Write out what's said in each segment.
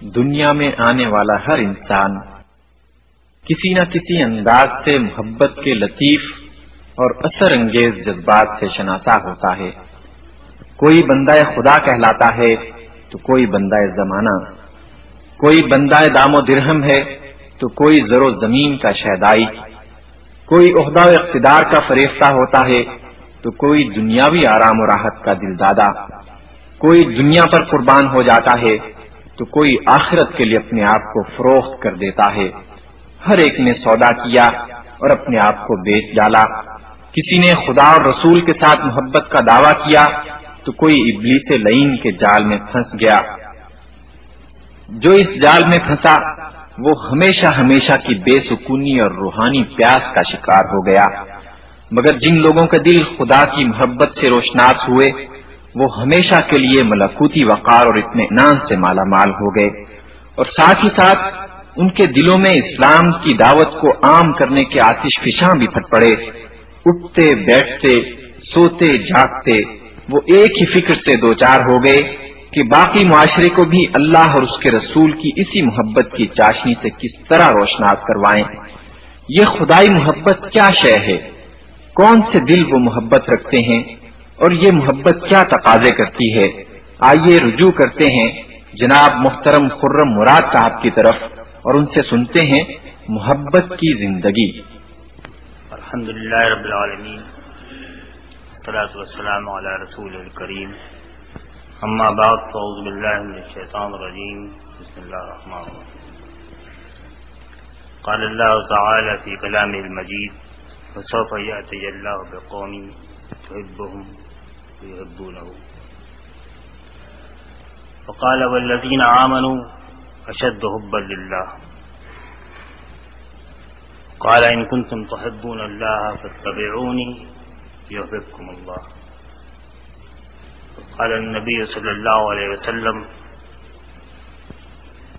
دنیا میں آنے والا ہر انسان کسی نہ کسی انداز سے محبت کے لطیف اور اثر انگیز جذبات سے شناسا ہوتا ہے۔ کوئی بندہ خدا کہلاتا ہے تو کوئی بندہ زمانہ۔ کوئی بندہ دام و درہم ہے تو کوئی زر و زمین کا شہدائی۔ کوئی عہدہ و اقتدار کا فریفتہ ہوتا ہے تو کوئی دنیاوی آرام و راحت کا دل دادا کوئی دنیا پر قربان ہو جاتا ہے تو کوئی آخرت کے لیے اپنے آپ کو فروخت کر دیتا ہے۔ ہر ایک نے سودا کیا اور اپنے آپ کو بیچ ڈالا۔ کسی نے خدا اور رسول کے ساتھ محبت کا دعویٰ کیا تو کوئی ابلی سے لئین کے جال میں پھنس گیا۔ جو اس جال میں پھنسا، وہ ہمیشہ ہمیشہ کی بے سکونی اور روحانی پیاس کا شکار ہو گیا۔ مگر جن لوگوں کے دل خدا کی محبت سے روشناس ہوئے وہ ہمیشہ کے لیے ملکوتی وقار اور اطمینان سے مالا مال ہو گئے اور ساتھ ہی ساتھ ان کے دلوں میں اسلام کی دعوت کو عام کرنے کے آتش فشاں بھی پھٹ پڑے۔ اٹھتے، بیٹھتے، سوتے، جاگتے، وہ ایک ہی فکر سے دو چار ہو گئے کہ باقی معاشرے کو بھی اللہ اور اس کے رسول کی اسی محبت کی چاشنی سے کس طرح روشناس کروائیں۔ یہ خدائی محبت کیا شے ہے؟ کون سے دل وہ محبت رکھتے ہیں؟ اور یہ محبت کیا تقاضے کرتی ہے؟ آئیے رجوع کرتے ہیں جناب محترم خرم مراد صاحب کی طرف اور ان سے سنتے ہیں محبت کی زندگی۔ الحمد للہ رب العالمین والسلام علی رسول الکریم۔ اما بعد فعوذ باللہ من الشیطان الرجیم۔ بسم اللہ الرحمن الرحیم۔ قال اللہ تعالی فی کلام المجید وسوف یأتی اللہ بقوم تحبهم ويحبونه وقال والذین آمنوا اشد حبا للہ قال ان كنتم تحبون الله فاتبعوني يحببكم الله. قال النبي صلى الله عليه وسلم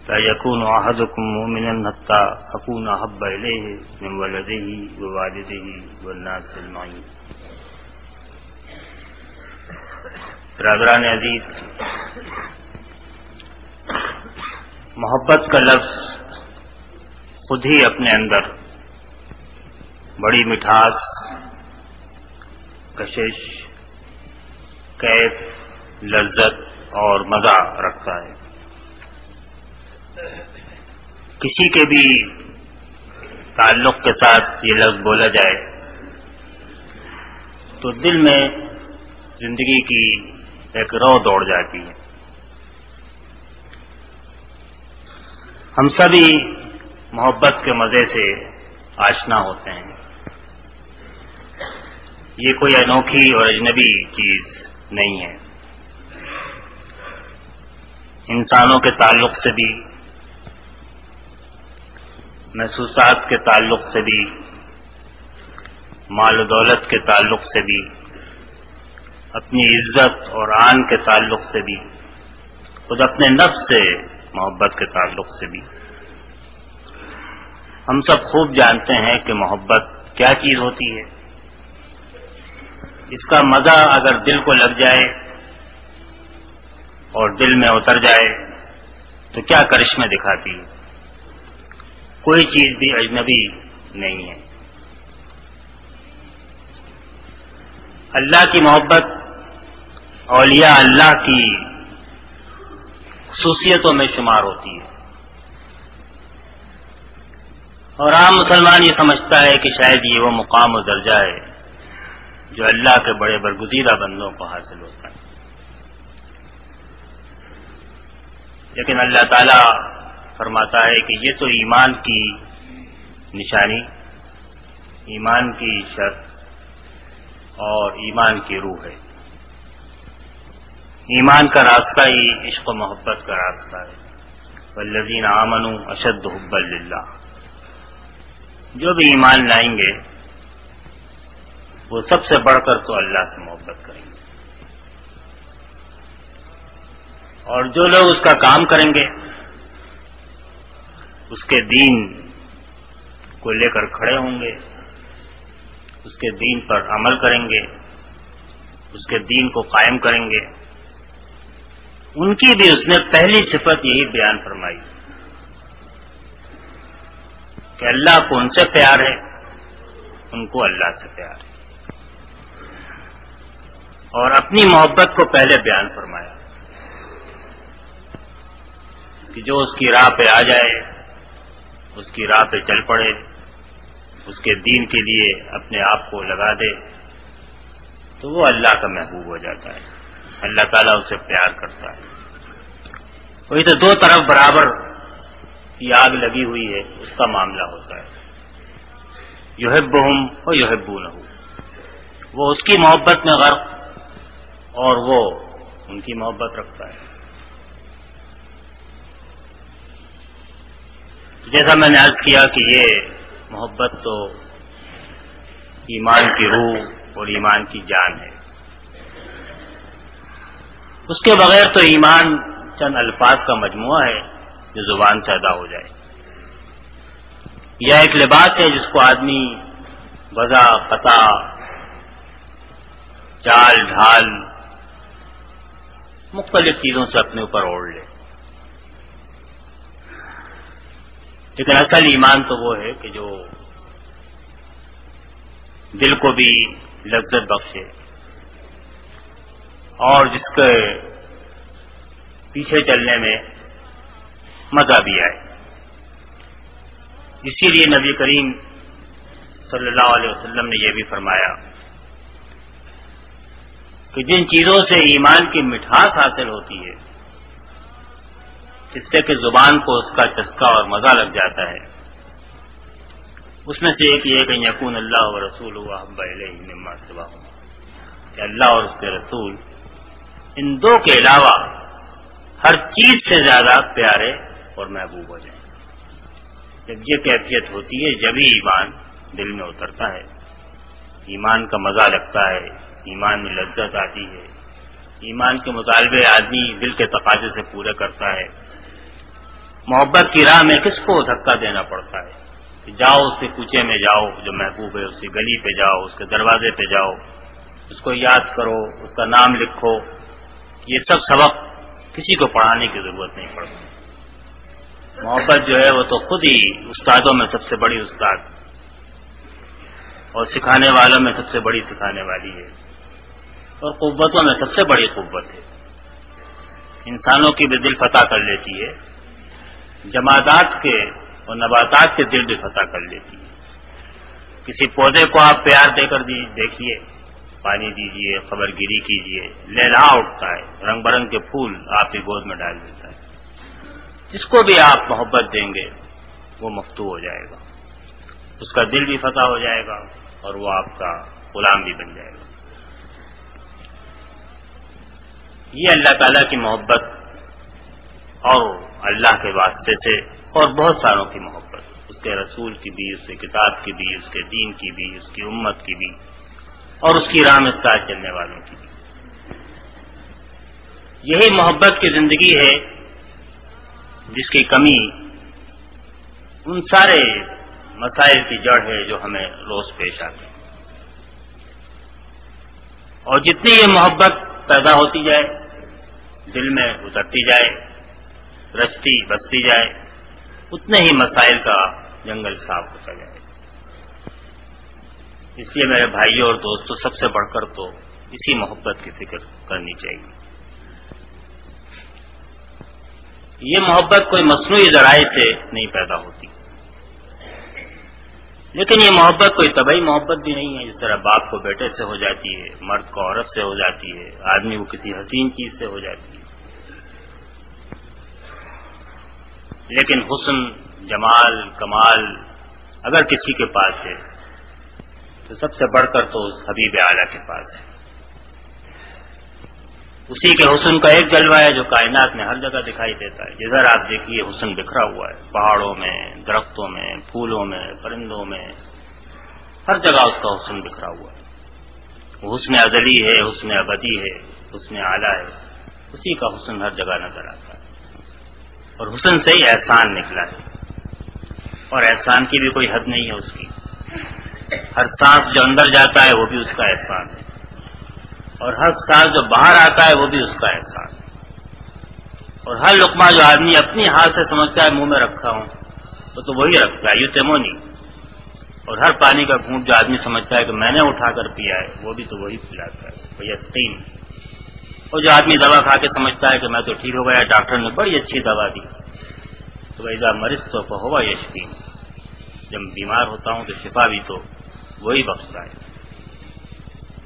لا يكون أحدكم مؤمنا حتى أكون أحب إليه من ولده ووالده والناس المعين برادران عزیز، محبت کا لفظ خود ہی اپنے اندر بڑی مٹھاس، کشش کیف لذت اور مزہ رکھتا ہے۔ کسی کے بھی تعلق کے ساتھ یہ لفظ بولا جائے تو دل میں زندگی کی ایک رو دوڑ جاتی ہے۔ ہم سبھی محبت کے مزے سے آشنا ہوتے ہیں۔ یہ کوئی انوکھی اور اجنبی چیز نہیں ہے۔ انسانوں کے تعلق سے بھی، محسوسات کے تعلق سے بھی، مال و دولت کے تعلق سے بھی اپنی عزت اور آن کے تعلق سے بھی، خود اپنے نفس سے محبت کے تعلق سے بھی۔ ہم سب خوب جانتے ہیں کہ محبت کیا چیز ہوتی ہے۔ اس کا مزہ اگر دل کو لگ جائے اور دل میں اتر جائے، تو کیا کرشمے دکھاتی ہے؟ کوئی چیز بھی اجنبی نہیں ہے۔ اللہ کی محبت اولیاء اللہ کی خصوصیتوں میں شمار ہوتی ہے۔ اور عام مسلمان یہ سمجھتا ہے کہ شاید یہ وہ مقام و درجہ ہے جو اللہ کے بڑے برگزیدہ بندوں کو حاصل ہوتا ہے۔ لیکن اللہ تعالی فرماتا ہے کہ یہ تو ایمان کی نشانی، ایمان کی شرط اور ایمان کی روح ہے۔ ایمان کا راستہ ہی عشق و محبت کا راستہ ہے۔ والذین آمنوا اشد حب اللہ جو بھی ایمان لائیں گے، وہ سب سے بڑھ کر تو اللہ سے محبت کریں گے۔ اور جو لوگ اس کا کام کریں گے، اس کے دین کو لے کر کھڑے ہوں گے، اس کے دین پر عمل کریں گے، اس کے دین کو قائم کریں گے۔ ان کی بھی اس نے پہلی صفت یہی بیان فرمائی۔ کہ اللہ کو ان سے پیار ہے، ان کو اللہ سے پیار ہے۔ اور اپنی محبت کو پہلے بیان فرمایا۔ کہ جو اس کی راہ پہ آ جائے، اس کی راہ پہ چل پڑے، اس کے دین کے لیے اپنے آپ کو لگا دے، تو وہ اللہ کا محبوب ہو جاتا ہے۔ اللہ تعالیٰ اسے پیار کرتا ہے۔ وہی تو دو طرف برابر کی آگ لگی ہوئی ہے، اس کا معاملہ ہوتا ہے۔ یوہب ہوں اور یوہبو نہ وہ اس کی محبت میں غرق اور وہ ان کی محبت رکھتا ہے۔ جیسا میں نے عرض کیا کہ یہ محبت تو ایمان کی روح اور ایمان کی جان ہے۔ اس کے بغیر تو ایمان چند الفاظ کا مجموعہ ہے جو زبان سے ادا ہو جائے۔ یا ایک لباس ہے جس کو آدمی وضا پتا، چال، ڈھال، مختلف چیزوں سے اپنے اوپر اوڑھ لے۔ لیکن اصل ایمان تو وہ ہے کہ جو دل کو بھی لذت بخشے۔ اور جس کے پیچھے چلنے میں مزہ بھی آئے۔ اسی لیے نبی کریم صلی اللہ علیہ وسلم نے یہ بھی فرمایا کہ جن چیزوں سے ایمان کی مٹھاس حاصل ہوتی ہے، جس سے کہ زبان کو اس کا چسکا اور مزہ لگ جاتا ہے۔ اس میں سے ایک یہ کہ یقون اللہ و رسول سوا کہ اللہ اور اس کے رسول ان دو کے علاوہ ہر چیز سے زیادہ پیارے اور محبوب ہو جائیں۔ جب یہ کیفیت ہوتی ہے جبھی ایمان دل میں اترتا ہے۔ ایمان کا مزہ لگتا ہے، ایمان میں لذت آتی ہے۔ ایمان کے مطالبے آدمی دل کے تقاضے سے پورے کرتا ہے۔ محبت کی راہ میں کس کو دھکا دینا پڑتا ہے؟ کہ جاؤ، اس کے کوچے میں جاؤ، جو محبوب ہے، اس کی گلی پہ جاؤ، اس کے دروازے پہ جاؤ۔ اس کو یاد کرو، اس کا نام لکھو۔ یہ سب سبق کسی کو پڑھانے کی ضرورت نہیں پڑتی محبت جو ہے وہ تو خود ہی استادوں میں سب سے بڑی استاد اور سکھانے والوں میں سب سے بڑی سکھانے والی ہے اور قوتوں میں سب سے بڑی قوت ہے۔ انسانوں کی بھی دل فتح کر لیتی ہے جماعتات کے اور نباتات کے دل بھی فتح کر لیتی ہے۔ کسی پودے کو آپ پیار دے کر دیکھیے۔ پانی دیجیے خبر گیری کیجیے لہلا اٹھتا ہے، رنگ برنگ کے پھول آپ کی گود میں ڈال دیتا ہے۔ جس کو بھی آپ محبت دیں گے، وہ مفتو ہو جائے گا۔ اس کا دل بھی فتح ہو جائے گا اور وہ آپ کا غلام بھی بن جائے گا۔ یہ اللہ تعالی کی محبت اور اللہ کے واسطے سے اور بہت ساروں کی محبت۔ اس کے رسول کی بھی، اس کے کتاب کی بھی، اس کے دین کی بھی، اس کی امت کی بھی۔ اور اس کی راہ میں ساتھ چلنے والوں کی۔ یہی محبت کی زندگی ہے جس کی کمی ان سارے مسائل کی جڑ ہے جو ہمیں روز پیش آتے ہیں۔ اور جتنی یہ محبت پیدا ہوتی جائے، دل میں اترتی جائے رچتی بستی جائے، اتنے ہی مسائل کا جنگل صاف ہوتا جائے۔ اس لیے میرے بھائیوں اور دوستوں سب سے بڑھ کر تو اسی محبت کی فکر کرنی چاہیے۔ یہ محبت کوئی مصنوعی ذرائع سے نہیں پیدا ہوتی۔ لیکن یہ محبت کوئی طبعی محبت بھی نہیں ہے۔ جس طرح باپ کو بیٹے سے ہو جاتی ہے، مرد کو عورت سے ہو جاتی ہے، آدمی کو کسی حسین چیز سے ہو جاتی ہے۔ لیکن حسن، جمال، کمال اگر کسی کے پاس ہے تو سب سے بڑھ کر تو اس حبیب اعلیٰ کے پاس ہے۔ اسی کے حسن کا ایک جلوہ ہے جو کائنات میں ہر جگہ دکھائی دیتا ہے۔ جدھر آپ دیکھیے، حسن بکھرا ہوا ہے۔ پہاڑوں میں، درختوں میں، پھولوں میں، پرندوں میں۔ ہر جگہ اس کا حسن بکھرا ہوا ہے۔ وہ حسن ازلی ہے، حسن ابدی ہے، حسن اعلیٰ ہے۔ اسی کا حسن ہر جگہ نظر آتا ہے۔ اور حسن سے ہی احسان نکلا ہے۔ اور احسان کی بھی کوئی حد نہیں ہے اس کی۔ ہر سانس جو اندر جاتا ہے وہ بھی اس کا احسان ہے۔ اور ہر سانس جو باہر آتا ہے وہ بھی اس کا احسان ہے۔ اور ہر لقمہ جو آدمی اپنی ہاتھ سے سمجھتا ہے، منہ میں رکھا ہوں تو تو وہی رکھتا ہے یو تیمونی۔ اور ہر پانی کا گھونٹ جو آدمی سمجھتا ہے کہ میں نے اٹھا کر پیا ہے، وہ بھی تو وہی پلاتا ہے، وہ یقین۔ اور جو آدمی دوا کھا کے سمجھتا ہے کہ میں تو ٹھیک ہو گیا، ڈاکٹر نے بڑی اچھی دوا دی۔ تو ایسا مریض تو ہوا یقین جب بیمار ہوتا ہوں تو شفا بھی تو وہی بخشتا ہے۔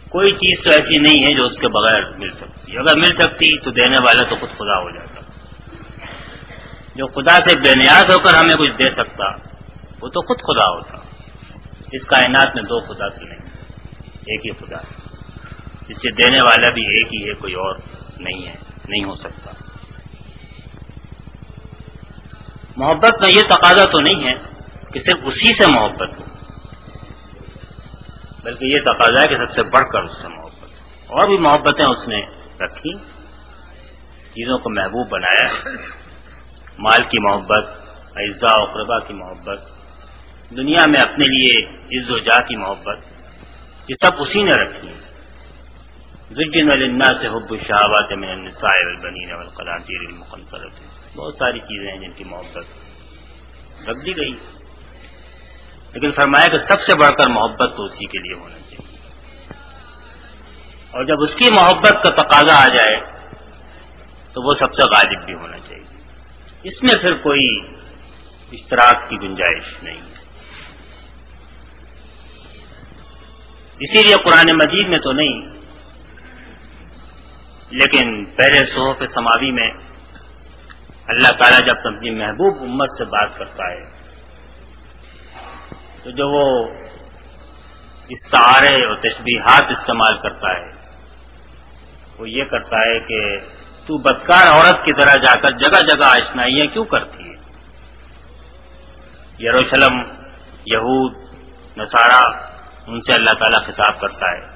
کوئی چیز تو ایسی نہیں ہے جو اس کے بغیر مل سکتی۔ اگر مل سکتی تو دینے والا تو خود خدا ہو جاتا۔ جو خدا سے بے نیاز ہو کر ہمیں کچھ دے سکتا، وہ تو خود خدا ہوتا۔ اس کائنات میں دو خدا تو نہیں ایک ہی خدا ہے۔ جس سے دینے والا بھی ایک ہی ہے، کوئی اور نہیں ہے، نہیں ہو سکتا۔ محبت میں یہ تقاضا تو نہیں ہے کہ صرف اسی سے محبت ہو۔ بلکہ یہ تقاضا ہے کہ سب سے بڑھ کر اس سے محبت اور بھی محبتیں اس نے رکھی، چیزوں کو محبوب بنایا۔ مال کی محبت اعزا اقربا کی محبت، دنیا میں اپنے لیے عز و جا کی محبت، یہ سب اسی نے رکھی۔ ہے سے حب شہابات میں بہت ساری چیزیں ہیں جن کی محبت رکھ دی گئی۔ لیکن فرمایا کہ سب سے بڑھ کر محبت تو اسی کے لیے ہونا چاہیے۔ اور جب اس کی محبت کا تقاضا آ جائے، تو وہ سب سے غالب بھی ہونا چاہیے۔ اس میں پھر کوئی اشتراک کی گنجائش نہیں ہے۔ اسی لیے قرآن مجید میں تو نہیں، لیکن پہلے صحف سماوی میں اللہ تعالیٰ جب اپنی محبوب امت سے بات کرتا ہے تو جو وہ استعارے اور تشبیہات استعمال کرتا ہے، وہ یہ کرتا ہے کہ تو بدکار عورت کی طرح جا کر جگہ جگہ آشنائیاں کیوں کرتی ہے؟ یروشلم، یہود، نصارہ، ان سے اللہ تعالیٰ خطاب کرتا ہے۔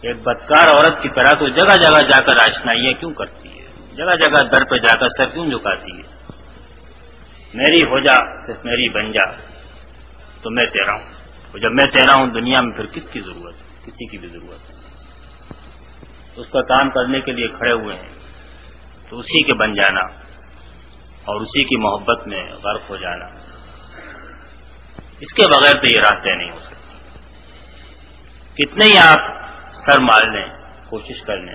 ایک بدکار عورت کی طرح تو جگہ جگہ جا کر آشنائیاں کیوں کرتی ہے؟ جگہ جگہ در پہ جا کر سر کیوں جھکاتی ہے؟ میری ہو جا، صرف میری بن جا۔ تو میں تیرا ہوں۔ اور جب میں تیرا ہوں، دنیا میں پھر کس کی ضرورت ہے؟ کسی کی بھی ضرورت ہے۔ اس کا کام کرنے کے لیے کھڑے ہوئے ہیں۔ تو اسی کے بن جانا اور اسی کی محبت میں غرق ہو جانا۔ اس کے بغیر تو یہ راستے نہیں ہو سکتے۔ کتنے ہی آپ سر مار لیں، کوشش کر لیں۔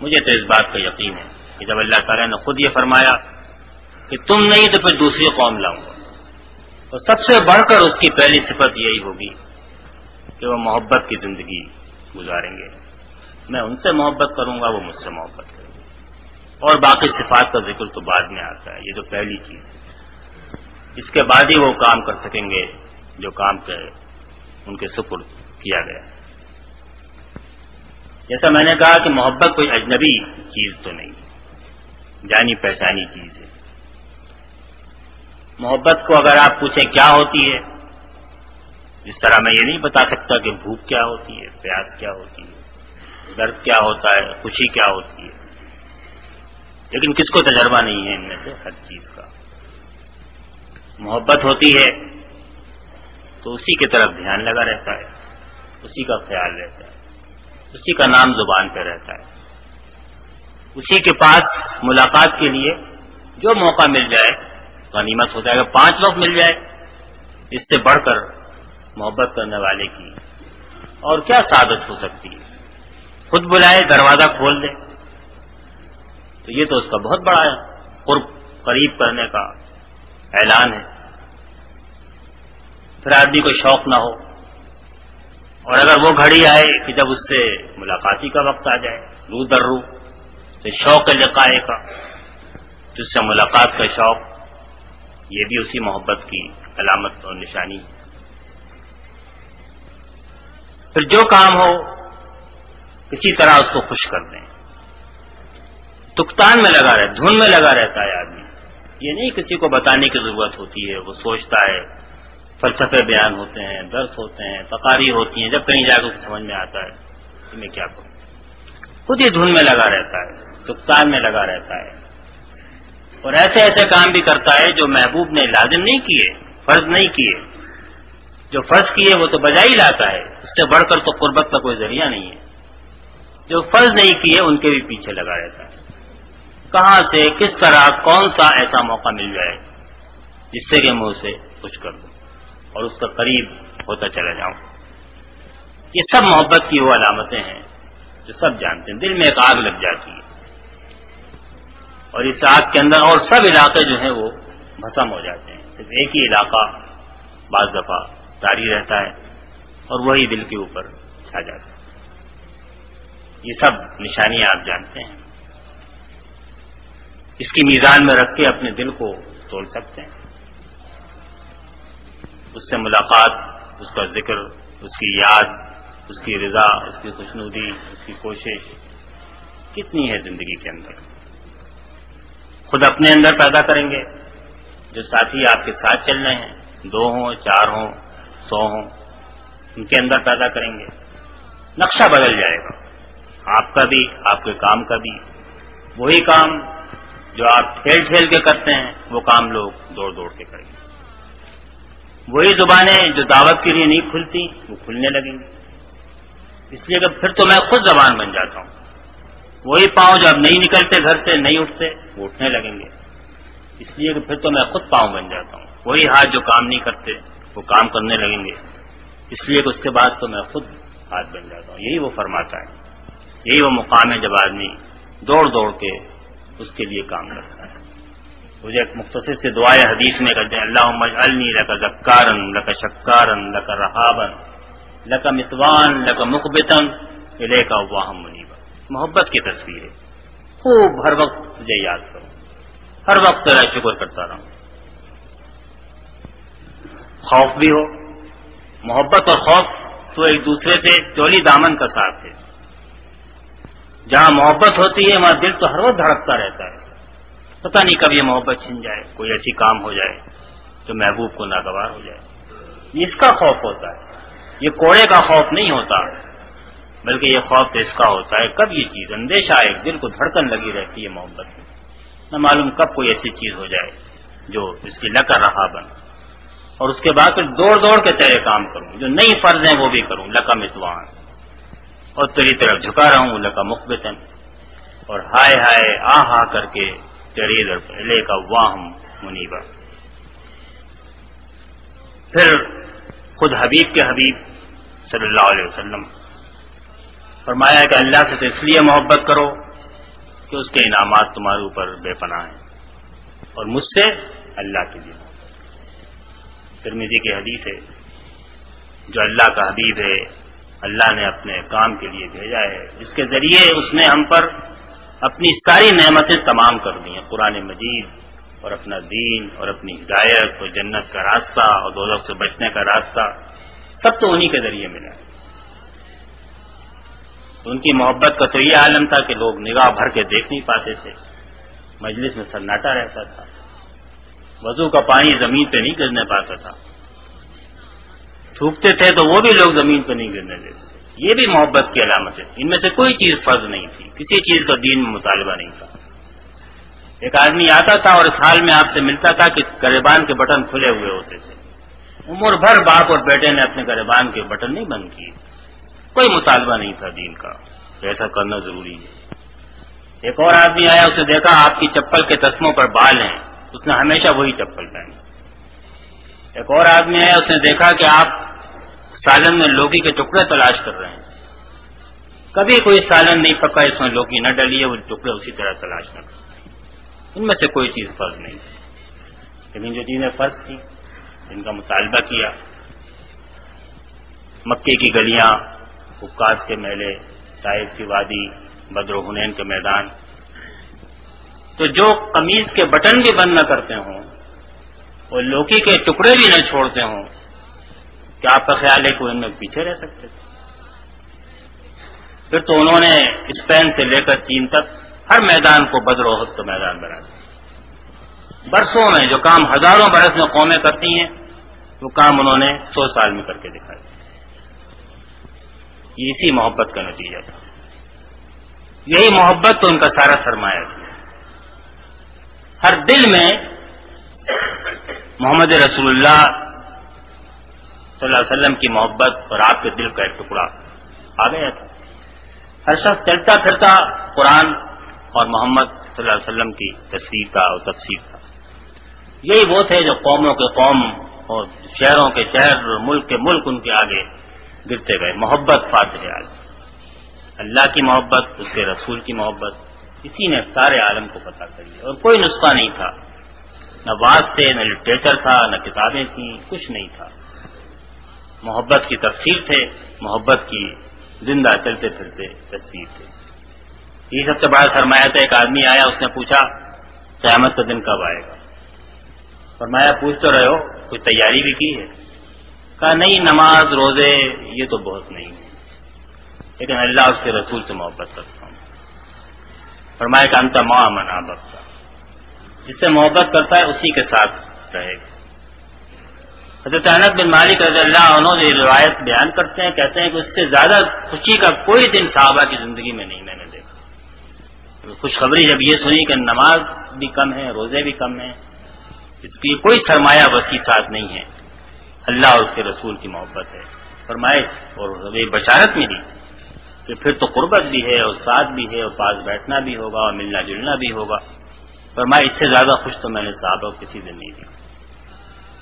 مجھے تو اس بات کا یقین ہے کہ جب اللہ تعالیٰ نے خود یہ فرمایا کہ تم نہیں تو پھر دوسری قوم لاؤں گا۔ تو سب سے بڑھ کر اس کی پہلی صفت یہی ہوگی کہ وہ محبت کی زندگی گزاریں گے۔ میں ان سے محبت کروں گا، وہ مجھ سے محبت کریں گے۔ اور باقی صفات کا ذکر تو بعد میں آتا ہے، یہ تو پہلی چیز ہے۔ اس کے بعد ہی وہ کام کر سکیں گے جو کام کے ان کے سپر کیا گیا۔ جیسا میں نے کہا کہ محبت کوئی اجنبی چیز تو نہیں، جانی پہچانی چیز ہے۔ محبت کو اگر آپ پوچھیں کیا ہوتی ہے جس طرح میں یہ نہیں بتا سکتا کہ بھوک کیا ہوتی ہے، پیاس کیا ہوتی ہے، درد کیا ہوتا ہے، خوشی کیا ہوتی ہے۔ لیکن کس کو تجربہ نہیں ہے ان میں سے؟ ہر چیز کا۔ محبت ہوتی ہے تو اسی کی طرف دھیان لگا رہتا ہے، اسی کا خیال رہتا ہے، اسی کا نام زبان پہ رہتا ہے۔ اسی کے پاس ملاقات کے لیے جو موقع مل جائے غنیمت ہو جائے گا، پانچ وقت مل جائے اس سے بڑھ کر محبت کرنے والے کی۔ اور کیا سعادت ہو سکتی ہے؟ خود بلائے، دروازہ کھول دے۔ تو یہ تو اس کا بہت بڑا قرب قریب کرنے کا اعلان ہے۔ پھر آدمی کو شوق نہ ہو۔ اور اگر وہ گھڑی آئے کہ جب اس سے ملاقاتی کا وقت آ جائے، رو در رو، تو شوق لقائے کا۔ جس سے ملاقات کا شوق یہ بھی اسی محبت کی علامت اور نشانی ہے۔ پھر جو کام ہو کسی طرح اس کو خوش کر دیں۔ تکتان میں لگا رہے، دھن میں لگا رہتا ہے آدمی۔ یہ نہیں کسی کو بتانے کی ضرورت ہوتی ہے، وہ سوچتا ہے، فلسفے بیان ہوتے ہیں، درس ہوتے ہیں تقاری ہوتی ہیں، جب کہیں جا کر سمجھ میں آتا ہے، کہ میں کیا کروں؟ خود ہی دھن میں لگا رہتا ہے، تکتان میں لگا رہتا ہے۔ اور ایسے ایسے کام بھی کرتا ہے جو محبوب نے لازم نہیں کیے، فرض نہیں کیے۔ جو فرض کیے وہ تو بجائی لاتا ہے، اس سے بڑھ کر تو قربت کا کوئی ذریعہ نہیں ہے۔ جو فرض نہیں کیے ان کے بھی پیچھے لگا رہتا ہے۔ کہاں سے، کس طرح، کون سا ایسا موقع مل جائے جس سے کہ میں اسے کچھ کر دوں اور اس کا قریب ہوتا چلا جاؤں۔ یہ سب محبت کی وہ علامتیں ہیں جو سب جانتے ہیں۔ دل میں ایک آگ لگ جاتی ہے۔ اور اس آگ کے اندر اور سب علاقے جو ہیں وہ بھسم ہو جاتے ہیں۔ صرف ایک ہی علاقہ بعض دفعہ جاری رہتا ہے اور وہی دل کے اوپر چھا جاتا ہے۔ یہ سب نشانیاں آپ جانتے ہیں۔ اس کی میزان میں رکھ کے اپنے دل کو توڑ سکتے ہیں۔ اس سے ملاقات، اس کا ذکر، اس کی یاد، اس کی رضا، اس کی خوشنودی، اس کی کوشش کتنی ہے زندگی کے اندر؟ خود اپنے اندر پیدا کریں گے۔ جو ساتھی آپ کے ساتھ چل رہے ہیں، دو ہوں، چار ہوں، سو ہوں، ان کے اندر پیدا کریں گے۔ نقشہ بدل جائے گا۔ آپ کا بھی، آپ کے کام کا بھی۔ وہی کام جو آپ ٹھیل ٹھیل کے کرتے ہیں، وہ کام لوگ دوڑ دوڑ کے کریں گے۔ وہی زبانیں جو دعوت کے لیے نہیں کھلتی، وہ کھلنے لگیں گی۔ اس لیے کہ پھر تو میں خود زبان بن جاتا ہوں۔ وہی پاؤں جو اب نہیں نکلتے، گھر سے نہیں اٹھتے، وہ اٹھنے لگیں گے۔ اس لیے کہ پھر تو میں خود پاؤں بن جاتا ہوں۔ وہی ہاتھ جو کام نہیں کرتے، وہ کام کرنے لگیں گے۔ اس لیے کہ اس کے بعد تو میں خود ہاتھ بن جاتا ہوں۔ یہی وہ فرماتا ہے۔ یہی وہ مقام ہے جب آدمی دوڑ دوڑ کے اس کے لیے کام کرتا ہے۔ مجھے ایک مختصر سے دعائیں حدیث میں کرتے ہیں اللہ النی لک زکارن لک شکارن، لک رہابن، لک متوان، لک مقبتن لے کا واہم منیبا محبت کی تصویر ہے۔ خوب ہر وقت تجھے یاد کروں۔ ہر وقت تیرا شکر کرتا رہوں۔ خوف بھی ہو، محبت اور خوف تو ایک دوسرے سے چولی دامن کا ساتھ ہے۔ جہاں محبت ہوتی ہے، وہاں دل تو ہر وقت دھڑکتا رہتا ہے۔ پتہ نہیں کب یہ محبت چھن جائے، کوئی ایسی کام ہو جائے جو محبوب کو ناگوار ہو جائے۔ اس کا خوف ہوتا ہے۔ یہ کوڑے کا خوف نہیں ہوتا۔ بلکہ یہ خوف تو اس کا ہوتا ہے، کب یہ چیز اندیشہ آئے دل کو دھڑکن لگی رہتی ہے محبت میں؟ نہ معلوم کب کوئی ایسی چیز ہو جائے جو اس کی لکر رہا بن۔ اور اس کے بعد پھر دوڑ دوڑ کے تیرے کام کروں، جو نئی فرض ہیں وہ بھی کروں، لکا متوان۔ اور تیری طرف جھکا رہا ہوں، لکا مقبتن اور ہائے ہائے آ ہا کر کے تیرے پہلے کا واہم منیبا۔ پھر خود حبیب کے حبیب صلی اللہ علیہ وسلم فرمایا کہ اللہ سے تو اس لیے محبت کرو کہ اس کے انعامات تمہارے اوپر بے پناہ ہیں۔ اور مجھ سے اللہ کے لیے۔ ترمیزی کی حدیث ہے، جو اللہ کا حبیب ہے، اللہ نے اپنے کام کے لیے بھیجا ہے۔ جس کے ذریعے اس نے ہم پر اپنی ساری نعمتیں تمام کر دی ہیں۔ قرآن مجید اور اپنا دین اور اپنی ہدایت اور جنت کا راستہ اور دولت سے بچنے کا راستہ سب تو انہی کے ذریعے ملا۔ ان کی محبت کا تو یہ عالم تھا کہ لوگ نگاہ بھر کے دیکھ نہیں پاتے تھے۔ مجلس میں سناٹا رہتا تھا۔ وضو کا پانی زمین پہ نہیں گرنے پاتا تھا۔ تھوکتے تھے تو وہ بھی لوگ زمین پہ نہیں گرنے دیتے یہ بھی محبت کی علامت ہے۔ ان میں سے کوئی چیز فرض نہیں تھی۔ کسی چیز کا دین میں مطالبہ نہیں تھا۔ ایک آدمی آتا تھا اور اس حال میں آپ سے ملتا تھا کہ گریبان کے بٹن کھلے ہوئے ہوتے تھے۔ عمر بھر باپ اور بیٹے نے اپنے گریبان کے بٹن نہیں بند کیے۔ کوئی مطالبہ نہیں تھا دین کا ایسا کرنا ضروری ہے۔ ایک اور آدمی آیا، اسے دیکھا، آپ کی چپل کے تسموں پر بال ہیں۔ اس نے ہمیشہ وہی چپل پہنی۔ ایک اور آدمی آیا، اس نے دیکھا کہ آپ سالن میں لوکی کے ٹکڑے تلاش کر رہے ہیں۔ کبھی کوئی سالن نہیں پکا، اس میں لوکی نہ ڈلی ہے، وہ ٹکڑے اسی طرح تلاش نہ کر ان میں سے کوئی چیز فرض نہیں۔ لیکن جو چیزیں فرض تھی جن کا مطالبہ کیا، مکے کی گلیاں حکاس کے میلے طائف کی وادی، بدر و حنین کے میدان۔ تو جو قمیض کے بٹن بھی بند نہ کرتے ہوں وہ لوکی کے ٹکڑے بھی نہ چھوڑتے ہوں، کیا آپ کا خیال ہے کہ ان میں پیچھے رہ سکتے تھے؟ پھر تو انہوں نے اسپین سے لے کر چین تک ہر میدان کو بدر وحد کا میدان بنا دیا۔ برسوں میں جو کام ہزاروں برس میں قومیں کرتی ہیں، وہ کام انہوں نے سو سال میں کر کے دکھا دیا۔ یہ اسی محبت کا نتیجہ تھا۔ یہی محبت تو ان کا سارا سرمایہ تھا۔ ہر دل میں محمد رسول اللہ صلی اللہ علیہ وسلم کی محبت اور آپ کے دل کا ایک ٹکڑا آ گیا تھا۔ ہر شخص چلتا پھرتا قرآن اور محمد صلی اللہ علیہ وسلم کی تصویر کا اور تفسیر کا۔ یہی وہ تھے جو قوموں کے قوم اور شہروں کے شہر اور ملک کے ملک ان کے آگے گرتے گئے۔ محبت فاتح عالم اللہ کی محبت، اس کے رسول کی محبت، اسی نے سارے عالم کو پتہ کر لیا۔ اور کوئی نسخہ نہیں تھا۔ نہ واس تھے، نہ لٹریچر تھا، نہ کتابیں تھیں، کچھ نہیں تھا۔ محبت کی تفصیل تھے، محبت کی زندہ چلتے پھرتے تصویر تھے۔ یہ سب سے بڑا سرمایہ تھا۔ ایک آدمی آیا، اس نے پوچھا، قیامت کا دن کب آئے گا؟ فرمایا، پوچھ تو رہے ہو، کوئی تیاری بھی کی ہے؟ کہا، نہیں، نماز، روزے، یہ تو بہت نہیں ہے. لیکن اللہ اس کے رسول سے محبت کرتا ہوں۔ فرمایا کہ انت ماں منا بکتا جس سے محبت کرتا ہے، اسی کے ساتھ رہے گا۔ حضرت انت بن مالک رضی اللہ عنہ جو روایت بیان کرتے ہیں، کہتے ہیں کہ اس سے زیادہ خوشی کا کوئی دن صحابہ کی زندگی میں نہیں، میں نے دیکھا۔ خوشخبری جب یہ سنی کہ نماز بھی کم ہے، روزے بھی کم ہیں، اس کی کوئی سرمایہ وسیع ساتھ نہیں ہے۔ اللہ اور اس کے رسول کی محبت ہے۔ فرمائے، اور بشارت ملی۔ کہ پھر تو قربت بھی ہے، اور ساتھ بھی ہے، اور پاس بیٹھنا بھی ہوگا، اور ملنا جلنا بھی ہوگا۔ فرمائے، اس سے زیادہ خوش تو میں نے صاحب کسی دن نہیں دی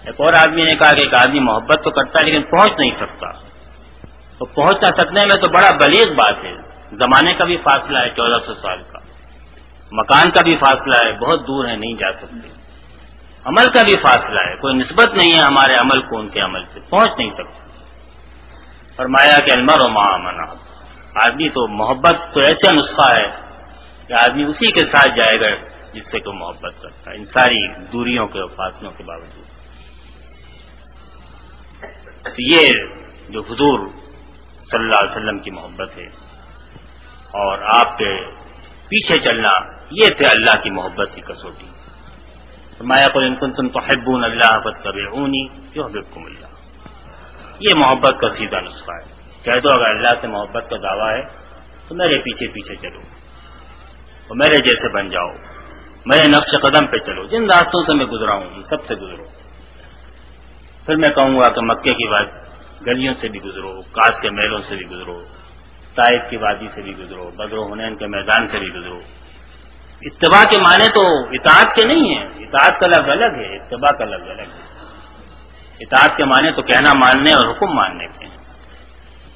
ایک اور آدمی نے کہا کہ ایک آدمی محبت تو کرتا ہے، لیکن پہنچ نہیں سکتا۔ تو پہنچ نہ سکنے میں تو بڑا بلیغ بات ہے۔ زمانے کا بھی فاصلہ ہے، چودہ سو سال کا۔ مکان کا بھی فاصلہ ہے، بہت دور ہے، نہیں جا سکتے۔ عمل کا بھی فاصلہ ہے، کوئی نسبت نہیں ہے ہمارے عمل کو ان کے عمل سے، پہنچ نہیں سکتے فرمایا کہ المر و ماں منا آدمی تو محبت تو ایسا نسخہ ہے کہ آدمی اسی کے ساتھ جائے گا جس سے کوئی محبت کرتا ہے، ان ساری دوریوں کے فاصلوں کے باوجود۔ تو یہ جو حضور صلی اللہ علیہ وسلم کی محبت ہے، اور آپ کے پیچھے چلنا، یہ تھے اللہ کی محبت کی کسوٹی۔ مایا کو ان تم تو حبون اللہ بت کب اونی جو حبیب اللہ. یہ محبت کا سیدھا نسخہ ہے۔ کہہ دو، اگر اللہ سے محبت کا دعویٰ ہے، تو میرے پیچھے پیچھے چلو اور میرے جیسے بن جاؤ۔ میرے نقش قدم پہ چلو۔ جن راستوں سے میں گزرا ہوں، ان سب سے گزرو۔ پھر میں کہوں گا کہ مکے کی بات گلیوں سے بھی گزرو، کاش کے محلوں سے بھی گزرو، طائف کی وادی سے بھی گزرو، بدر ہنین کے میدان سے بھی گزرو۔ اتباع کے معنی تو اطاعت کے نہیں ہیں، اطاعت کا لفظ الگ ہے، اتباع کا لفظ الگ ہے۔ اطاعت کے معنی تو کہنا ماننے اور حکم ماننے کے ہیں۔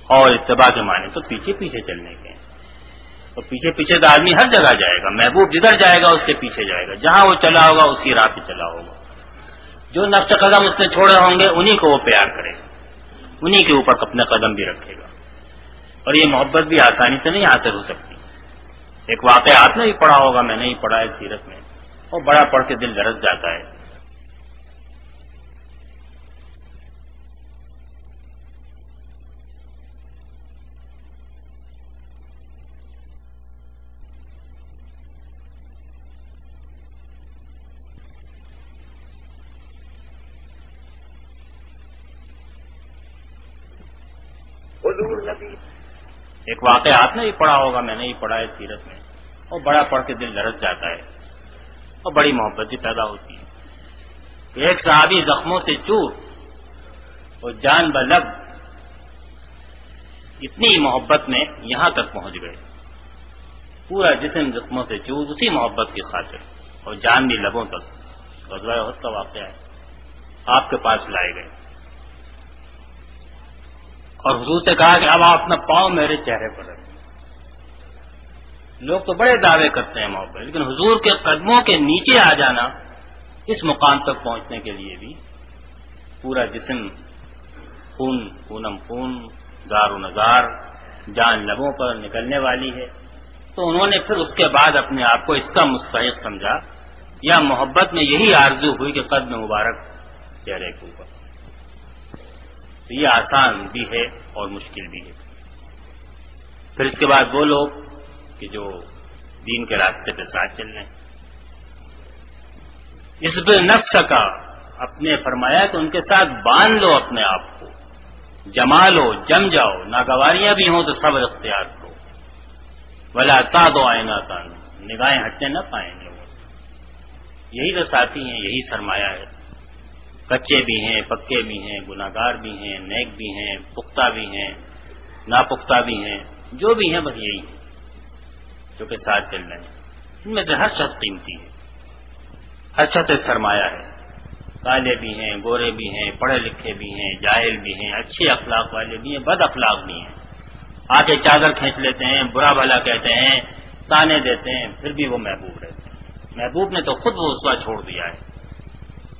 اور اتباع کے معنی تو پیچھے پیچھے چلنے کے ہیں۔ تو پیچھے پیچھے تو آدمی ہر جگہ جائے گا، محبوب جدھر جائے گا، اس کے پیچھے جائے گا۔ جہاں وہ چلا ہوگا، اسی راہ پہ چلا ہوگا۔ جو نقش قدم اس نے چھوڑے ہوں گے انہیں کو وہ پیار کرے گا۔ انہیں کے اوپر اپنے قدم بھی رکھے گا۔ اور یہ محبت بھی آسانی سے نہیں حاصل ہو سکتی۔ ایک واقعہ آپ نے بھی پڑھا ہوگا، میں نہیں پڑھا ہے سیرت میں۔ اور بڑا پڑھ کے دل درد جاتا ہے۔ ایک واقعہ آپ نے بھی پڑھا ہوگا، میں نے نہیں پڑھا ہے سیرت میں۔ اور بڑا پڑھ کے دل لرس جاتا ہے۔ اور بڑی محبت بھی پیدا ہوتی ہے۔ ایک صحابی زخموں سے چور، اور جان بلب اتنی محبت میں یہاں تک پہنچ گئے۔ پورا جسم زخموں سے چور، اسی محبت کی خاطر۔ اور جان بھی لبوں تک۔ عہد کا واقعہ ہے۔ آپ کے پاس لائے گئے۔ اور حضور سے کہا کہ اب آپ اپنا پاؤں میرے چہرے پر رکھیں۔ لوگ تو بڑے دعوے کرتے ہیں محبت، لیکن حضور کے قدموں کے نیچے آ جانا اس مقام تک پہنچنے کے لیے بھی پورا جسم خون پونم خون گار و نگار جان لبوں پر نکلنے والی ہے۔ تو انہوں نے پھر اس کے بعد اپنے آپ کو اس کا مستحق سمجھا۔ یا محبت میں یہی آرزو ہوئی کہ قدم مبارک چہرے کے اوپر۔ تو یہ آسان بھی ہے اور مشکل بھی ہے۔ پھر اس کے بعد وہ لوگ کہ جو دین کے راستے پہ ساتھ چل رہے ہیں۔ اس پہ نفس کا اپنے فرمایا کہ ان کے ساتھ باندھ لو اپنے آپ کو۔ جما لو، جم جاؤ، ناگواریاں بھی ہوں تو صبر اختیار کرو۔ بلا تا دو آئے نہ تان نگاہیں ہٹنے نہ پائیں گے یہی تو ساتھی ہیں، یہی سرمایہ ہے۔ کچے بھی ہیں پکے بھی ہیں گناگار بھی ہیں نیک بھی ہیں پختہ بھی ہیں ناپختہ بھی ہیں جو بھی ہیں بس یہی ہیں جو کہ ساتھ چل رہے ہیں ان میں سے ہر شخص قیمتی ہے ہر شخص سرمایہ ہے کالے بھی ہیں گورے بھی ہیں پڑھے لکھے بھی ہیں جاہل بھی ہیں اچھے اخلاق والے بھی ہیں بد اخلاق بھی ہیں آ کے چادر کھینچ لیتے ہیں برا بھلا کہتے ہیں تانے دیتے ہیں پھر بھی وہ محبوب رہتے ہیں محبوب نے تو خود وہ اسوا چھوڑ دیا ہے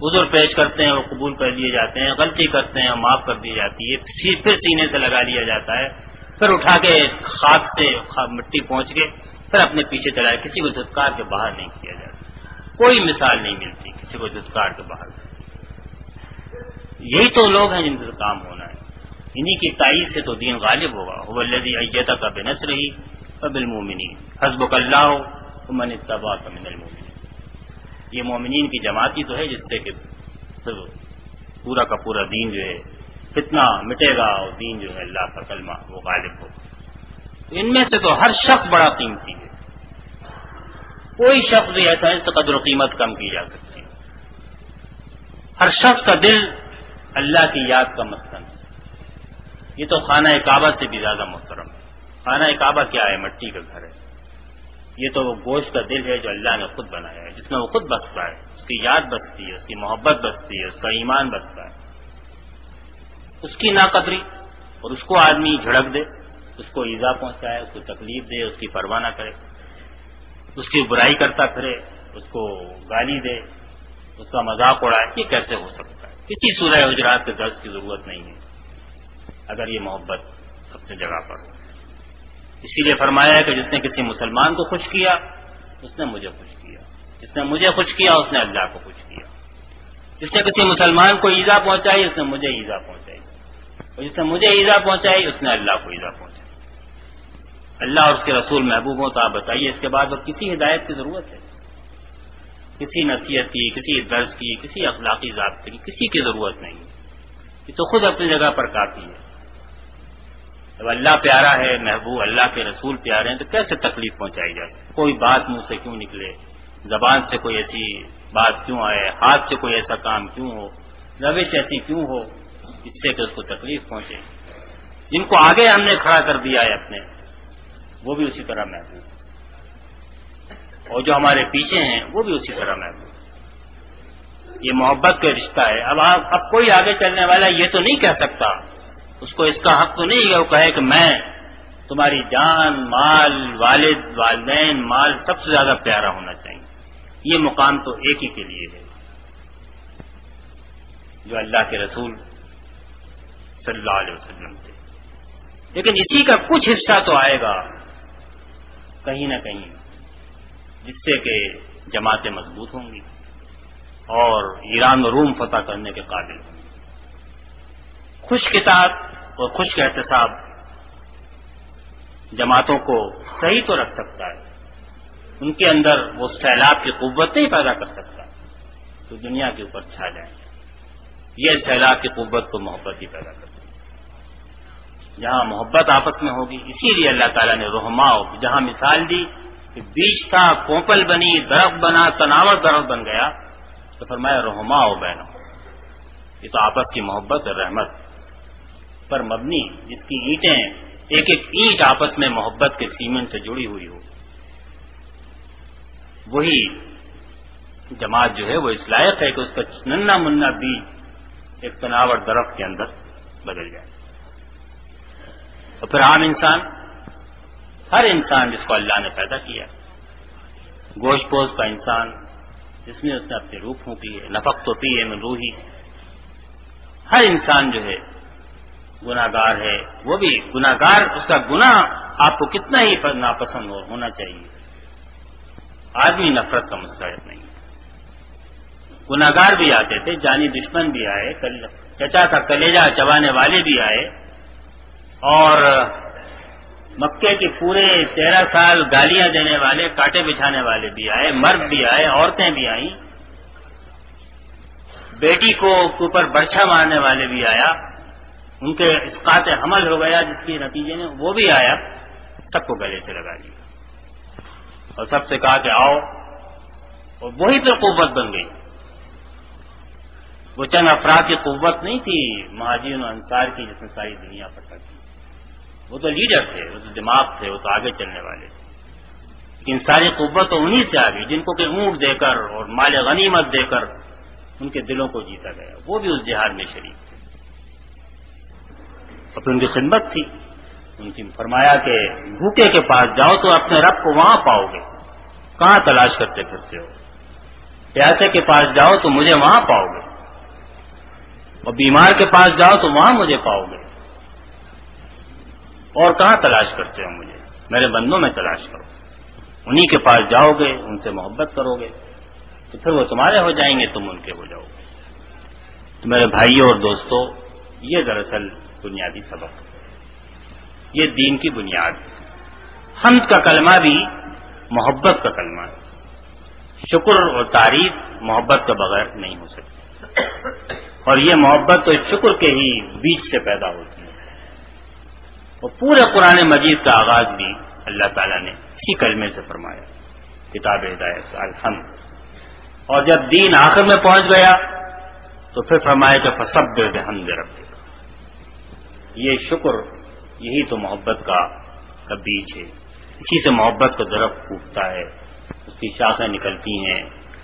عذر پیش کرتے ہیں وہ قبول کر لیے جاتے ہیں، غلطی کرتے ہیں، معاف کر دی جاتی ہے پھر سینے سے لگا لیا جاتا ہے۔ پھر اٹھا کے خاک سے مٹی پہنچ کے پھر اپنے پیچھے چلائے کسی کو دھتکار کے باہر نہیں کیا جاتا۔ کوئی مثال نہیں ملتی کسی کو دھتکار کے باہر۔ یہی تو لوگ ہیں جن کا کام ہونا ہے۔ انہی کی تائید سے تو دین غالب ہوگا۔ وہ ایتا کا بے نس رہی قبل مومنی حسب اللہ من اتباع کا من المومنی یہ مومنین کی جماعتی تو ہے جس سے کہ پورا کا پورا دین جو ہے، فتنہ مٹے گا اور دین جو ہے اللہ کا کلمہ وہ غالب ہو تو ان میں سے تو ہر شخص بڑا قیمتی ہے۔ کوئی شخص بھی ایسا ہے تو قدر و قیمت کم کی جا سکتی ہے۔ ہر شخص کا دل اللہ کی یاد کا مسکن ہے یہ تو خانہ کعبہ سے بھی زیادہ محترم ہے۔ خانہ کعبہ کیا ہے؟ مٹی کا گھر ہے۔ یہ تو وہ گوشت کا دل ہے جو اللہ نے خود بنایا ہے، جس میں وہ خود بستا ہے، اس کی یاد بستی ہے، اس کی محبت بستی ہے، اس کا ایمان بستا ہے۔ اس کی ناقدری، اور اس کو آدمی جھڑک دے، اس کو ایزا پہنچائے، اس کو تکلیف دے، اس کی پرواہ نہ کرے۔ اس کی برائی کرتا پھرے، اس کو گالی دے، اس کا مذاق اڑائے، یہ کیسے ہو سکتا ہے؟ کسی سورہ حجرات کے درد کی ضرورت نہیں ہے۔ اگر یہ محبت اپنی جگہ پر ہو۔ اسی لیے فرمایا ہے کہ جس نے کسی مسلمان کو خوش کیا، اس نے مجھے خوش کیا۔ جس نے مجھے خوش کیا، اس نے اللہ کو خوش کیا۔ جس نے کسی مسلمان کو ایزا پہنچائی، اس نے مجھے ایزا پہنچائی۔ اور جس نے مجھے ایزا پہنچائی، اس نے اللہ کو ایزا پہنچائی۔ اللہ اور اس کے رسول محبوب ہوں تو آپ بتائیے، اس کے بعد اب کسی ہدایت کی ضرورت ہے؟ کسی نصیحت کی، کسی درس کی، کسی اخلاقی ضابطے کی، کسی کی ضرورت نہیں۔ یہ تو خود اپنی جگہ پر کافی ہے۔ جب اللہ پیارا ہے، محبوب اللہ کے رسول پیارے ہیں، تو کیسے تکلیف پہنچائی جا سکتی؟ کوئی بات منہ سے کیوں نکلے؟ زبان سے کوئی ایسی بات کیوں آئے؟ ہاتھ سے کوئی ایسا کام کیوں ہو؟ روش ایسی کیوں ہو؟ اس سے کہ اس کو تکلیف پہنچے۔ جن کو آگے ہم نے کھڑا کر دیا ہے اپنے، وہ بھی اسی طرح محبوب۔ اور جو ہمارے پیچھے ہیں، وہ بھی اسی طرح محبوب۔ یہ محبت کا رشتہ ہے۔ اب آپ، اب کوئی آگے چلنے والا یہ تو نہیں کہہ سکتا اس کو اس کا حق تو نہیں ہے وہ کہے کہ میں تمہاری جان، مال، والد، والدین، مال سب سے زیادہ پیارا ہونا چاہیے۔ یہ مقام تو ایک ہی کے لیے ہے۔ جو اللہ کے رسول صلی اللہ علیہ وسلم تھے۔ لیکن اسی کا کچھ حصہ تو آئے گا۔ کہیں نہ کہیں۔ جس سے کہ جماعتیں مضبوط ہوں گی اور ایران و روم فتح کرنے کے قابل ہوں گے خوش کتاب اور خوش احتساب جماعتوں کو صحیح تو رکھ سکتا ہے۔ ان کے اندر وہ سیلاب کی قوت نہیں پیدا کر سکتا۔ تو دنیا کے اوپر چھا جائیں۔ یہ سیلاب کی قوت کو محبت ہی پیدا کرتا جہاں محبت آپس میں ہوگی، اسی لیے اللہ تعالیٰ نے رحماؤ جہاں مثال دی کہ بیچ تھا، کوپل بنی، درخت بنا، تناور درخت بن گیا، تو فرمایا رحماؤ بہنوں، یہ تو آپس کی محبت اور رحمت۔ پر مبنی جس کی اینٹیں ایک ایک اینٹ آپس میں محبت کے سیمن سے جڑی ہوئی ہو وہی جماعت جو ہے وہ اس لائق ہے کہ اس کا ننا منا بیج ایک تناور درخت کے اندر بدل جائے۔ اور پھر عام انسان، ہر انسان جس کو اللہ نے پیدا کیا، گوشت پوش کا انسان، جس میں اس نے اپنی روح پھونکی ہے، نفق تو پی ہے من روحی، ہر انسان جو ہے گناگار ہے، وہ بھی گناگار اس کا گنا آپ کو کتنا ہی ناپسند ہونا چاہیے۔ آدمی نفرت کا مستحق نہیں۔ گناگار بھی آتے تھے، جانی دشمن بھی آئے چچا کا کلیجا چبانے والے بھی آئے۔ اور مکے کے پورے تیرہ سال گالیاں دینے والے کاٹے بچھانے والے بھی آئے، مرد بھی آئے، عورتیں بھی آئیں۔ بیٹی کو اوپر برچھا مارنے والے بھی آیا۔ ان کے اسقات حمل ہو گیا جس کے نتیجے میں وہ بھی آیا، سب کو گلے سے لگا لیا اور سب سے کہا کہ آؤ، اور وہی پھر قوت بن گئی۔ وہ چند افراد کی قوت نہیں تھی، مہاجرین و انصار کی، جس میں ساری دنیا پر تھی وہ تو لیڈر تھے، وہ تو دماغ تھے، وہ تو آگے چلنے والے تھے۔ انسانی قوت تو انہیں سے آ گئی، جن کو کہ اونٹ دے کر اور مال غنیمت دے کر ان کے دلوں کو جیتا گیا۔ وہ بھی اس جہاد میں شریک تھے۔ اور پھر ان کی خدمت تھی ان کی فرمایا کہ بھوکے کے پاس جاؤ تو اپنے رب کو وہاں پاؤ گے۔ کہاں تلاش کرتے پھرتے ہو؟ پیاسے کے پاس جاؤ تو مجھے وہاں پاؤ گے۔ اور بیمار کے پاس جاؤ تو وہاں مجھے پاؤ گے۔ اور کہاں تلاش کرتے ہو مجھے؟ میرے بندوں میں تلاش کرو۔ انہی کے پاس جاؤ گے، ان سے محبت کرو گے۔ تو پھر وہ تمہارے ہو جائیں گے، تم ان کے ہو جاؤ گے۔ تو میرے بھائیوں اور دوستوں، یہ دراصل بنیادی سبق۔ یہ دین کی بنیاد۔ حمد کا کلمہ بھی محبت کا کلمہ ہے۔ شکر اور تعریف محبت کے بغیر نہیں ہو سکتی۔ اور یہ محبت تو شکر کے ہی بیچ سے پیدا ہوتی ہے۔ اور پورے قرآن مجید کا آغاز بھی اللہ تعالیٰ نے اسی کلمے سے فرمایا۔ کتاب ہدایت، الحمد۔ اور جب دین آخر میں پہنچ گیا تو پھر فرمایا کہ فسب دے ہم دے یہ شکر، یہی تو محبت کا بیچ ہے۔ اسی سے محبت کا درخت پھوٹتا ہے۔ اس کی شاخیں نکلتی ہیں،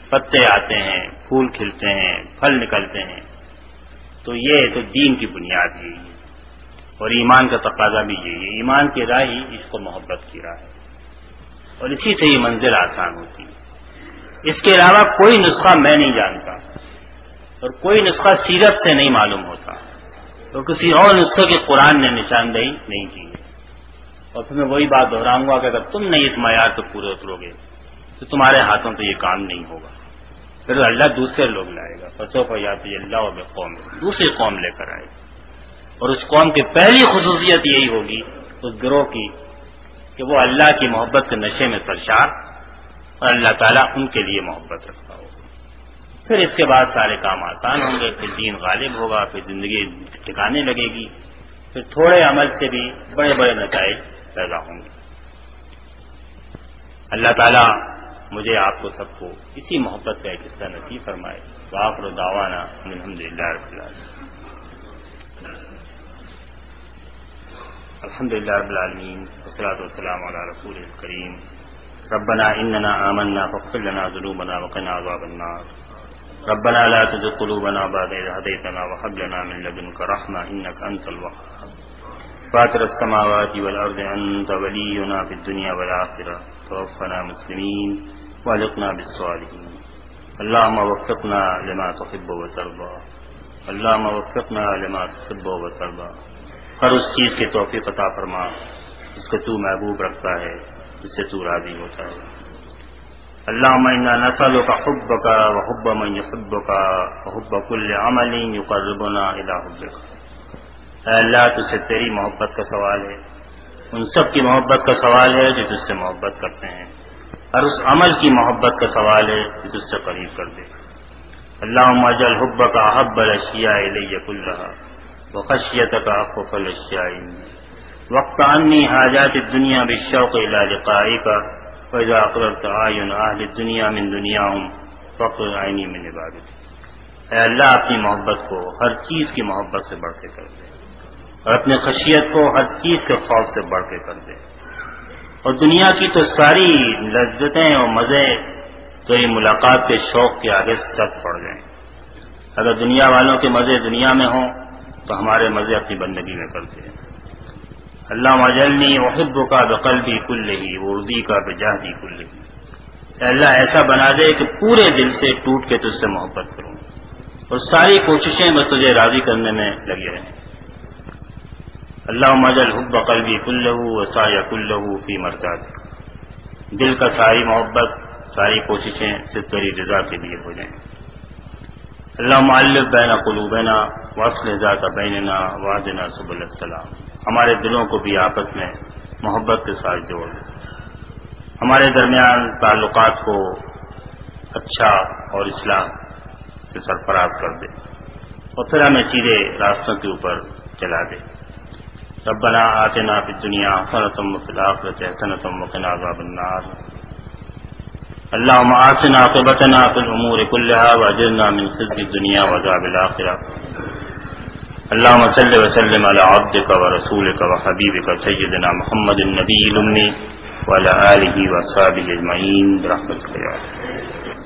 پتے آتے ہیں، پھول کھلتے ہیں، پھل نکلتے ہیں۔ تو یہ تو دین کی بنیاد یہی ہے اور ایمان کا تقاضا بھی یہی ہے۔ ایمان کی راہ ہی اس کو محبت کی راہ ہے۔ اور اسی سے یہ منزل آسان ہوتی ہے۔ اس کے علاوہ کوئی نسخہ میں نہیں جانتا اور کوئی نسخہ سیرت سے نہیں معلوم ہوتا۔ اور کسی اور نسخے کے قرآن نے نشاندہی نہیں کی ہے۔ اور پھر میں وہی بات دہراؤں گا کہ اگر تم نہیں اس معیار پہ پورے اترو گے، تو تمہارے ہاتھوں تو یہ کام نہیں ہوگا۔ پھر اللہ دوسرے لوگ لائے گا۔ فصو کو یا تو اللہ اور قوم، دوسری قوم لے کر آئے۔ گا اور اس قوم کی پہلی خصوصیت یہی ہوگی، اس گروہ کی، کہ وہ اللہ کی محبت کے نشے میں سرشار اور اللہ تعالیٰ ان کے لیے محبت رکھتا۔ پھر اس کے بعد سارے کام آسان ہوں گے، پھر دین غالب ہوگا، پھر زندگی ٹھکانے لگے گی، پھر تھوڑے عمل سے بھی بڑے بڑے نتائج پیدا ہوں گے۔ اللہ تعالیٰ مجھے آپ کو سب کو اسی محبت کا ایک حصہ نصیب فرمائے۔ واقر داوانہ الحمد للہ رب الحمد للہ رب العالمین وسلاۃ والسلام علی رسول الکریم۔ ربنا اننا آمنا فاغفر لنا ذنوبنا وقنا عذاب النار۔ ربنا لا تزغ قلوبنا بعد إذ هديتنا وهب لنا من لدنك رحمة إنك أنت الوهاب. فاطر السماوات والأرض أنت ولينا في الدنيا والآخرة. توفنا مسلمين والقنا بالصالحين. اللهم وفقنا لما تحب وترضى. اللهم وفقنا لما تحب وترضى. ہر اس چیز کی توفیق عطا فرما، جس کو تو محبوب رکھتا ہے، جس سے تو راضی ہوتا ہے۔ اللهم انا نسالك حبك وحب من يحبك وحب كل عمل يقربنا الى حبك. اے اللہ، تجھ سے تیری محبت کا سوال ہے۔ ان سب کی محبت کا سوال ہے جو تجھ سے محبت کرتے ہیں۔ اور اس عمل کی محبت کا سوال ہے جو تجھ سے قریب کر دے۔ اللہ مجل حب کا حب الشیا علیہ اللہ و خشیت کا حف الشیا وقت انی حاجات دنیا بشوق لقائی کا فیضا اقرر تعین اہل دنیا من دنیا ہوں فقر آئینی من عبادت۔ اے اللہ، اپنی محبت کو ہر چیز کی محبت سے بڑھ کے کر دے۔ اور اپنے خشیت کو ہر چیز کے خوف سے بڑھ کے کر دے۔ اور دنیا کی تو ساری لذتیں اور مزے تو یہ ملاقات کے شوق کے آگے سب پڑ گئے۔ اگر دنیا والوں کے مزے دنیا میں ہوں، تو ہمارے مزے اپنی بندگی میں کرتے ہیں اللہ مجلنی وحب کا بقل بھی کل رہی اردی کا بجاہدی کل رہی اللہ ایسا بنا دے کہ پورے دل سے ٹوٹ کے تجھ سے محبت کروں۔ اور ساری کوششیں بس تجھے راضی کرنے میں لگے رہیں۔ اللہ مجل حب قلبی کل وسا یا کل فی مرجاد دل کا ساری محبت، ساری کوششیں صرف تری رضا کے لیے ہو جائیں۔ اللہ معلف بین قلوبنا وصل ذات بیننا وادنا سب السلام۔ ہمارے دلوں کو بھی آپس میں محبت کے ساتھ جوڑ دیں ہمارے درمیان تعلقات کو اچھا اور اصلاح سے سرفراز کر دے اور پھر ہمیں سیدھے راستوں کے اوپر چلا دے۔ ربنا آتنا في الدنيا حسنة وفي الآخرة حسنة وقنا عذاب النار۔ اللهم آسنا عاقبتنا في الأمور كلها وأجرنا من خزي الدنيا وعذاب الآخرة اللهم صل وسلم على عبدك ورسولك وحبيبك سيدنا محمد النبي الأمي وعلى آله وصحبه أجمعين برحمتك يا رب.